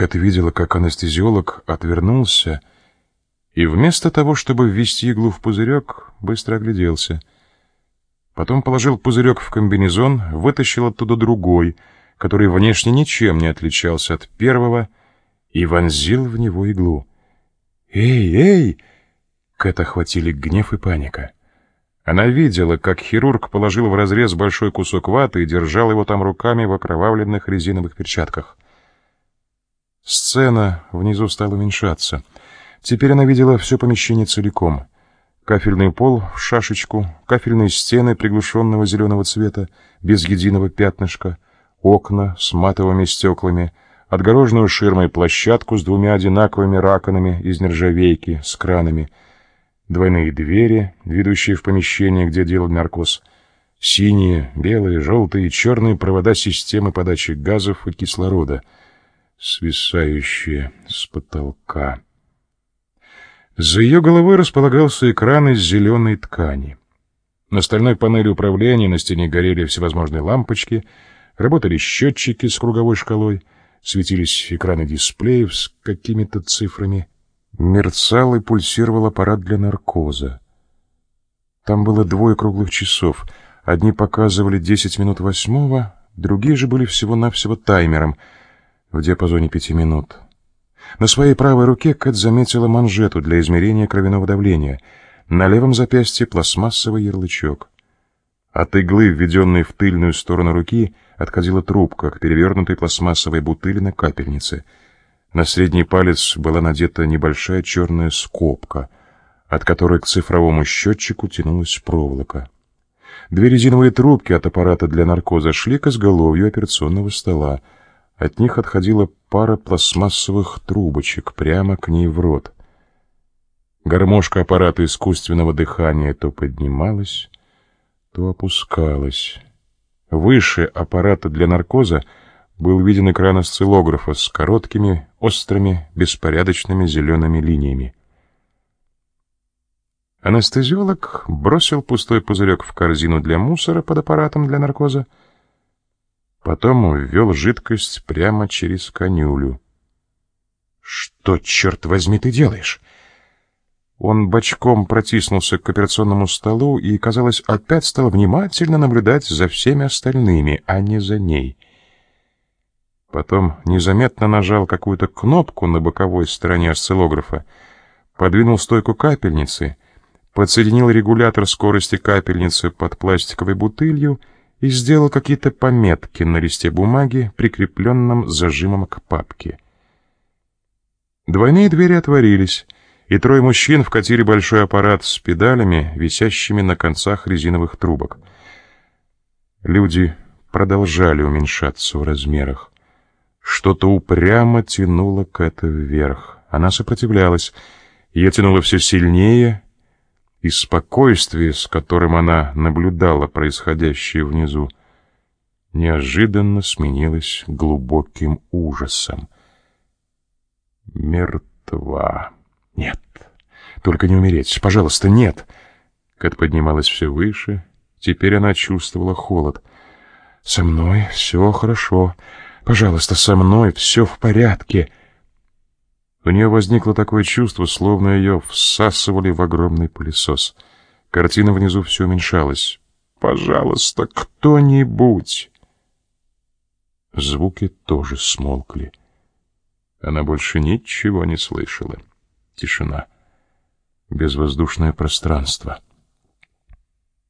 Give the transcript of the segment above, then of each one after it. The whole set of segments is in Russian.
Кэт видела, как анестезиолог отвернулся и вместо того, чтобы ввести иглу в пузырек, быстро огляделся. Потом положил пузырек в комбинезон, вытащил оттуда другой, который внешне ничем не отличался от первого, и вонзил в него иглу. «Эй, эй!» Кэт охватили гнев и паника. Она видела, как хирург положил в разрез большой кусок ваты и держал его там руками в окровавленных резиновых перчатках. Сцена внизу стала уменьшаться. Теперь она видела все помещение целиком. Кафельный пол в шашечку, кафельные стены приглушенного зеленого цвета, без единого пятнышка, окна с матовыми стеклами, отгороженную ширмой площадку с двумя одинаковыми раканами из нержавейки с кранами, двойные двери, ведущие в помещение, где делал наркоз, синие, белые, желтые и черные провода системы подачи газов и кислорода — свисающие с потолка. За ее головой располагался экран из зеленой ткани. На стальной панели управления на стене горели всевозможные лампочки, работали счетчики с круговой шкалой, светились экраны дисплеев с какими-то цифрами. Мерцал и пульсировал аппарат для наркоза. Там было двое круглых часов. Одни показывали 10 минут восьмого, другие же были всего-навсего таймером — в диапазоне пяти минут. На своей правой руке Кэт заметила манжету для измерения кровяного давления. На левом запястье пластмассовый ярлычок. От иглы, введенной в тыльную сторону руки, отходила трубка к перевернутой пластмассовой бутыли на капельнице. На средний палец была надета небольшая черная скобка, от которой к цифровому счетчику тянулась проволока. Две резиновые трубки от аппарата для наркоза шли к изголовью операционного стола, от них отходила пара пластмассовых трубочек прямо к ней в рот. Гармошка аппарата искусственного дыхания то поднималась, то опускалась. Выше аппарата для наркоза был виден экран осциллографа с короткими, острыми, беспорядочными зелеными линиями. Анестезиолог бросил пустой пузырек в корзину для мусора под аппаратом для наркоза, Потом ввел жидкость прямо через конюлю. «Что, черт возьми, ты делаешь?» Он бочком протиснулся к операционному столу и, казалось, опять стал внимательно наблюдать за всеми остальными, а не за ней. Потом незаметно нажал какую-то кнопку на боковой стороне осциллографа, подвинул стойку капельницы, подсоединил регулятор скорости капельницы под пластиковой бутылью и сделал какие-то пометки на листе бумаги, прикрепленном зажимом к папке. Двойные двери отворились, и трое мужчин вкатили большой аппарат с педалями, висящими на концах резиновых трубок. Люди продолжали уменьшаться в размерах. Что-то упрямо тянуло к это вверх. Она сопротивлялась. Ее тянуло все сильнее и спокойствие, с которым она наблюдала происходящее внизу, неожиданно сменилось глубоким ужасом. Мертва. Нет. Только не умереть. Пожалуйста, нет. Кэт поднималась все выше. Теперь она чувствовала холод. Со мной все хорошо. Пожалуйста, со мной все в порядке. У нее возникло такое чувство, словно ее всасывали в огромный пылесос. Картина внизу все уменьшалась. «Пожалуйста, кто-нибудь!» Звуки тоже смолкли. Она больше ничего не слышала. Тишина. Безвоздушное пространство.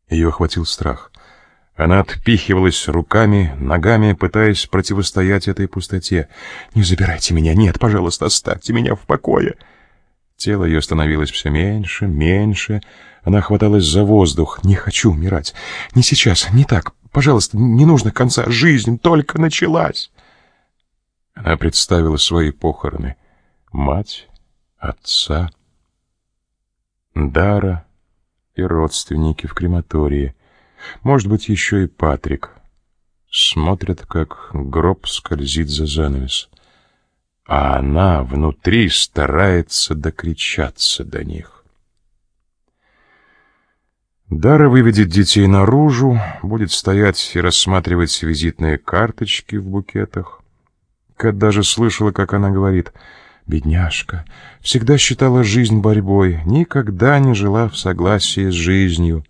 Ее охватил страх. Она отпихивалась руками, ногами, пытаясь противостоять этой пустоте. «Не забирайте меня! Нет, пожалуйста, оставьте меня в покое!» Тело ее становилось все меньше, меньше. Она хваталась за воздух. «Не хочу умирать! Не сейчас, не так! Пожалуйста, не нужно конца! Жизнь только началась!» Она представила свои похороны. Мать, отца, Дара и родственники в крематории — может быть, еще и Патрик. Смотрят, как гроб скользит за занавес. А она внутри старается докричаться до них. Дара выведет детей наружу, будет стоять и рассматривать визитные карточки в букетах. Кэт даже слышала, как она говорит «Бедняжка, всегда считала жизнь борьбой, никогда не жила в согласии с жизнью».